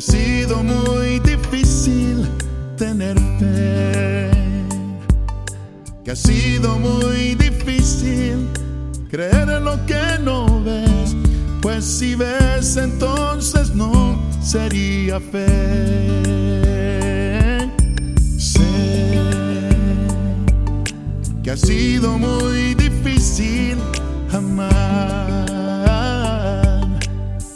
ha sido muy difícil tener fe, que ha sido muy difícil creer en lo que no ves, pues si ves entonces no sería fe. Sé que ha sido muy difícil amar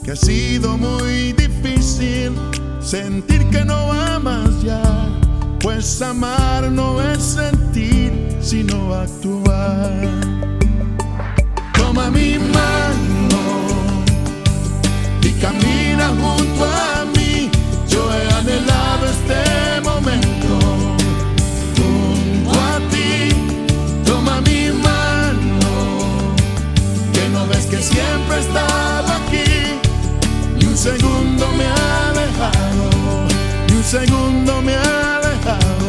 que ha sido muy difícil sentir que no amas ya, pues amar no es sentir, sino actuar. Toma mi mano y camina junto a mí. Yo he anhelado este momento junto a ti. Toma mi mano, que no ves que siempre segundo me ha dejado, ni un segundo me ha dejado,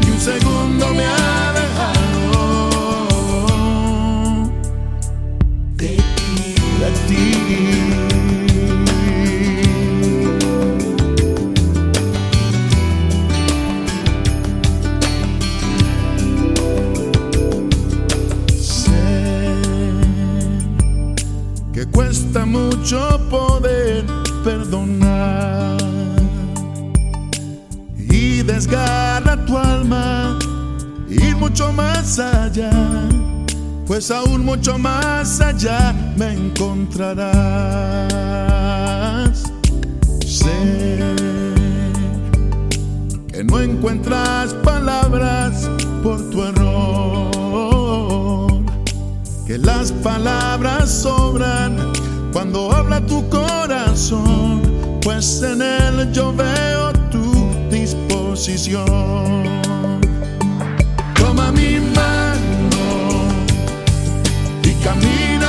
ni un segundo me ha dejado. de ti. de ti. Cuesta mucho poder y desgarra tu alma ir mucho más allá pues aún mucho más allá me encontrarás. Sé que no encuentras palabras por tu error, que las palabras sobran cuando habla tu pues en él yo veo tu disposición. Toma mi mano y camina